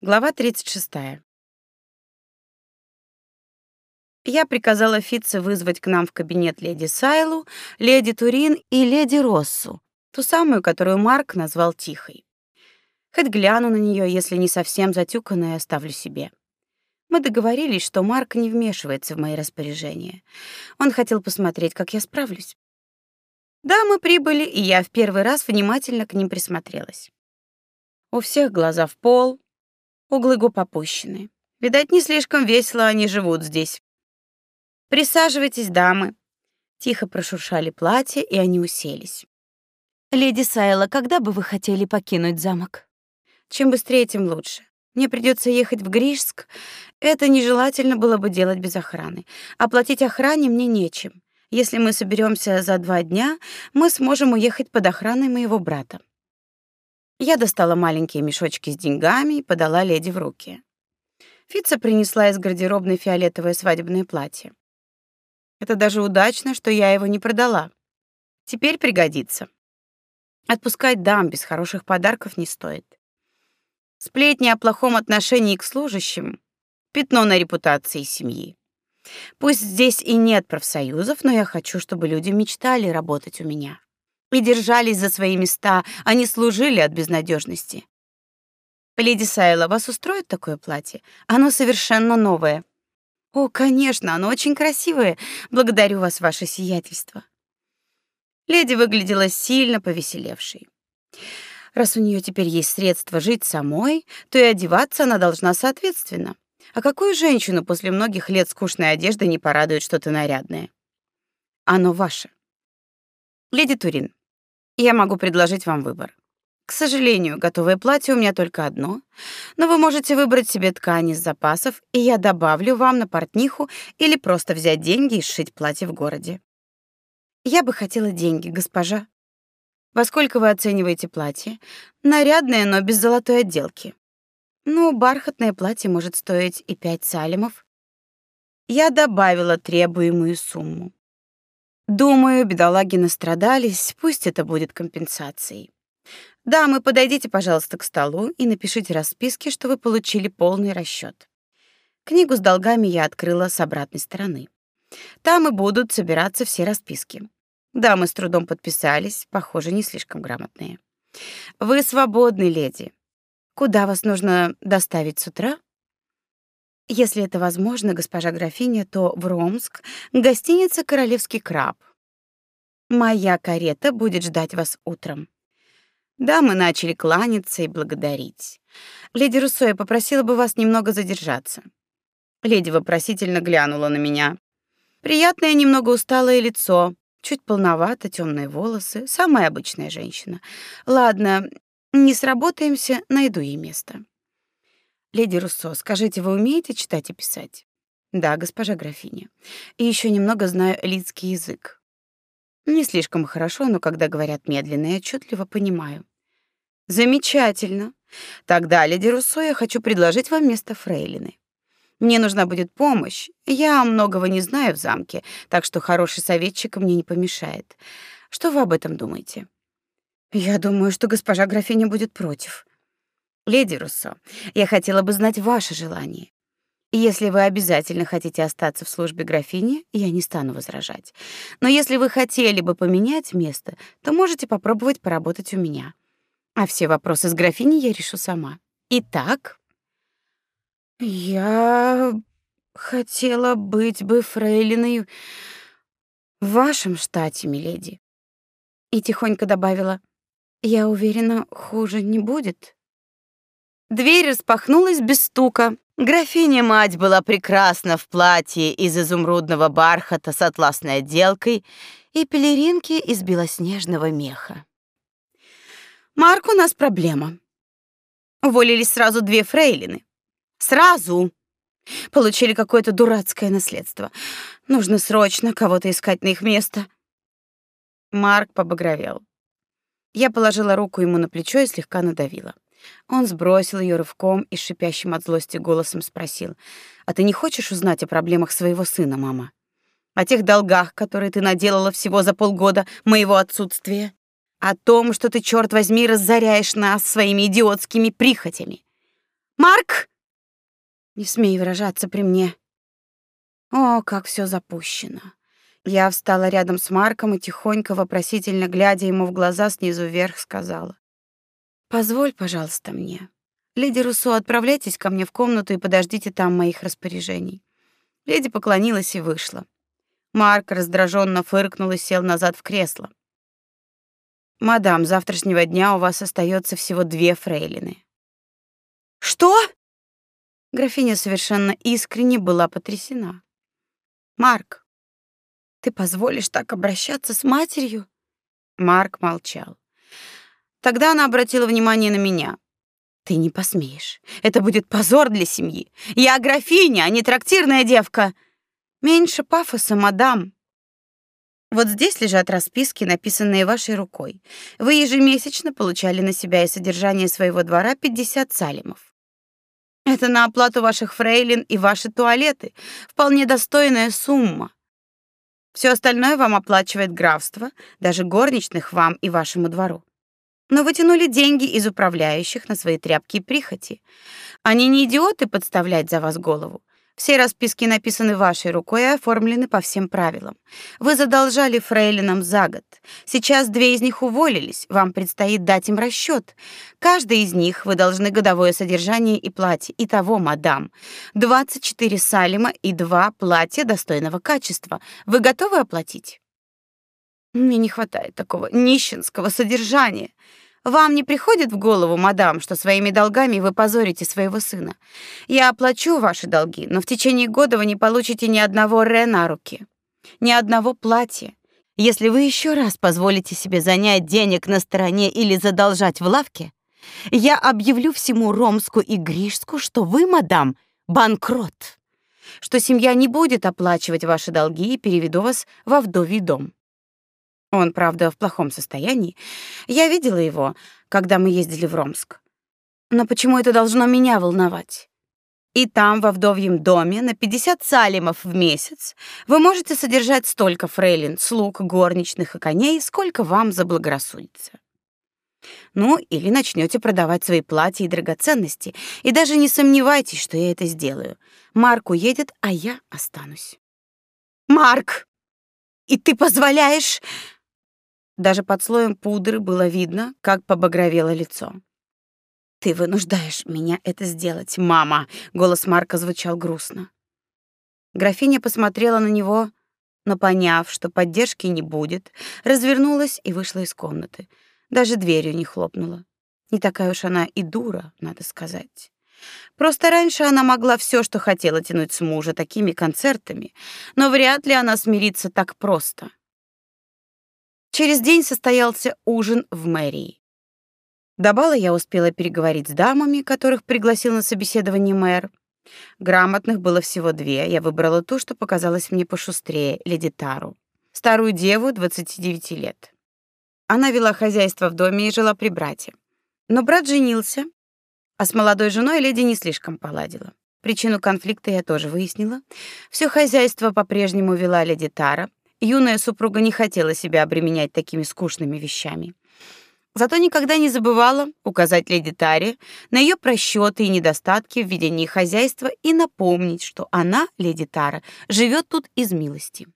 Глава 36. Я приказала Фитце вызвать к нам в кабинет леди Сайлу, леди Турин и леди Россу, ту самую, которую Марк назвал тихой. Хоть гляну на нее, если не совсем затюканная, оставлю себе. Мы договорились, что Марк не вмешивается в мои распоряжения. Он хотел посмотреть, как я справлюсь. Да, мы прибыли, и я в первый раз внимательно к ним присмотрелась. У всех глаза в пол, Углы губ опущены. Видать, не слишком весело они живут здесь. Присаживайтесь, дамы. Тихо прошуршали платья, и они уселись. Леди Сайла, когда бы вы хотели покинуть замок? Чем быстрее, тем лучше. Мне придется ехать в Гришск. Это нежелательно было бы делать без охраны. Оплатить охране мне нечем. Если мы соберемся за два дня, мы сможем уехать под охраной моего брата. Я достала маленькие мешочки с деньгами и подала леди в руки. Фица принесла из гардеробной фиолетовое свадебное платье. Это даже удачно, что я его не продала. Теперь пригодится. Отпускать дам без хороших подарков не стоит. Сплетни о плохом отношении к служащим — пятно на репутации семьи. Пусть здесь и нет профсоюзов, но я хочу, чтобы люди мечтали работать у меня и держались за свои места, не служили от безнадежности. Леди Сайла, вас устроит такое платье? Оно совершенно новое. О, конечно, оно очень красивое. Благодарю вас, ваше сиятельство. Леди выглядела сильно повеселевшей. Раз у нее теперь есть средства жить самой, то и одеваться она должна соответственно. А какую женщину после многих лет скучной одежды не порадует что-то нарядное? Оно ваше. Леди Турин, я могу предложить вам выбор. К сожалению, готовое платье у меня только одно, но вы можете выбрать себе ткань из запасов, и я добавлю вам на портниху или просто взять деньги и сшить платье в городе. Я бы хотела деньги, госпожа. Во сколько вы оцениваете платье? Нарядное, но без золотой отделки. Ну, бархатное платье может стоить и пять салимов. Я добавила требуемую сумму. Думаю, бедолаги настрадались, пусть это будет компенсацией. Дамы, подойдите, пожалуйста, к столу и напишите расписки, что вы получили полный расчет. Книгу с долгами я открыла с обратной стороны. Там и будут собираться все расписки. Дамы с трудом подписались, похоже, не слишком грамотные. Вы свободны, леди. Куда вас нужно доставить с утра? Если это возможно, госпожа графиня, то в Ромск, гостиница Королевский краб. Моя карета будет ждать вас утром. Да, мы начали кланяться и благодарить. Леди Руссо, я попросила бы вас немного задержаться. Леди вопросительно глянула на меня. Приятное, немного усталое лицо, чуть полновато, темные волосы, самая обычная женщина. Ладно, не сработаемся, найду ей место. Леди Руссо, скажите, вы умеете читать и писать? Да, госпожа графиня. И еще немного знаю лидский язык. Не слишком хорошо, но когда говорят медленно и отчетливо, понимаю. Замечательно. Тогда, леди Руссо, я хочу предложить вам место фрейлины. Мне нужна будет помощь. Я многого не знаю в замке, так что хороший советчик мне не помешает. Что вы об этом думаете? Я думаю, что госпожа графиня будет против. Леди Руссо, я хотела бы знать ваше желание. Если вы обязательно хотите остаться в службе графини, я не стану возражать. Но если вы хотели бы поменять место, то можете попробовать поработать у меня. А все вопросы с графиней я решу сама. Итак, я хотела быть бы фрейлиной в вашем штате, миледи. И тихонько добавила: "Я уверена, хуже не будет". Дверь распахнулась без стука. Графиня-мать была прекрасна в платье из изумрудного бархата с атласной отделкой и пелеринке из белоснежного меха. «Марк, у нас проблема. Уволились сразу две фрейлины. Сразу!» Получили какое-то дурацкое наследство. Нужно срочно кого-то искать на их место. Марк побагровел. Я положила руку ему на плечо и слегка надавила. Он сбросил ее рывком и шипящим от злости голосом спросил: "А ты не хочешь узнать о проблемах своего сына, мама? О тех долгах, которые ты наделала всего за полгода моего отсутствия? О том, что ты, черт возьми, разоряешь нас своими идиотскими прихотями? Марк! Не смей выражаться при мне. О, как все запущено. Я встала рядом с Марком и тихонько, вопросительно глядя ему в глаза снизу вверх, сказала: "Позволь, пожалуйста, мне. Леди Руссо, отправляйтесь ко мне в комнату и подождите там моих распоряжений". Леди поклонилась и вышла. Марк раздраженно фыркнул и сел назад в кресло. Мадам, завтрашнего дня у вас остается всего две фрейлины. Что? Графиня совершенно искренне была потрясена. Марк, ты позволишь так обращаться с матерью? Марк молчал. Тогда она обратила внимание на меня. Ты не посмеешь. Это будет позор для семьи. Я графиня, а не трактирная девка. Меньше пафоса, мадам. Вот здесь лежат расписки, написанные вашей рукой. Вы ежемесячно получали на себя и содержание своего двора 50 салимов. Это на оплату ваших фрейлин и ваши туалеты. Вполне достойная сумма. Все остальное вам оплачивает графство, даже горничных вам и вашему двору. Но вы тянули деньги из управляющих на свои тряпки и прихоти. Они не идиоты подставлять за вас голову. Все расписки написаны вашей рукой и оформлены по всем правилам. Вы задолжали фрейлинам за год. Сейчас две из них уволились, вам предстоит дать им расчет. Каждой из них вы должны годовое содержание и платье. Итого, мадам, 24 салима и два платья достойного качества. Вы готовы оплатить? Мне не хватает такого нищенского содержания. Вам не приходит в голову, мадам, что своими долгами вы позорите своего сына? Я оплачу ваши долги, но в течение года вы не получите ни одного ре на руки, ни одного платья. Если вы еще раз позволите себе занять денег на стороне или задолжать в лавке, я объявлю всему Ромску и Гришску, что вы, мадам, банкрот, что семья не будет оплачивать ваши долги и переведу вас во вдовий дом. Он, правда, в плохом состоянии. Я видела его, когда мы ездили в Ромск. Но почему это должно меня волновать? И там, во вдовьем доме, на 50 салимов в месяц, вы можете содержать столько фрейлин, слуг, горничных и коней, сколько вам заблагорассудится. Ну, или начнете продавать свои платья и драгоценности, и даже не сомневайтесь, что я это сделаю. Марк уедет, а я останусь. Марк! И ты позволяешь даже под слоем пудры было видно, как побагровело лицо. Ты вынуждаешь меня это сделать, мама, голос Марка звучал грустно. Графиня посмотрела на него, но поняв, что поддержки не будет, развернулась и вышла из комнаты. Даже дверью не хлопнула. Не такая уж она и дура, надо сказать. Просто раньше она могла все, что хотела, тянуть с мужа такими концертами, но вряд ли она смирится так просто. Через день состоялся ужин в мэрии. До бала я успела переговорить с дамами, которых пригласил на собеседование мэр. Грамотных было всего две. Я выбрала ту, что показалась мне пошустрее, леди Тару, старую деву 29 лет. Она вела хозяйство в доме и жила при брате. Но брат женился, а с молодой женой леди не слишком поладила. Причину конфликта я тоже выяснила. Все хозяйство по-прежнему вела леди Тара, Юная супруга не хотела себя обременять такими скучными вещами. Зато никогда не забывала указать леди Таре на ее просчеты и недостатки в ведении хозяйства и напомнить, что она, леди Тара, живет тут из милости.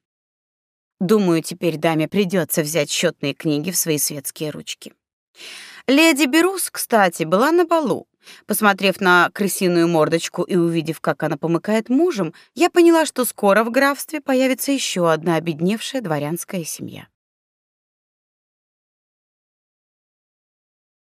Думаю, теперь даме придется взять счетные книги в свои светские ручки. Леди Берус, кстати, была на балу. Посмотрев на крысиную мордочку и увидев, как она помыкает мужем, я поняла, что скоро в графстве появится еще одна обедневшая дворянская семья.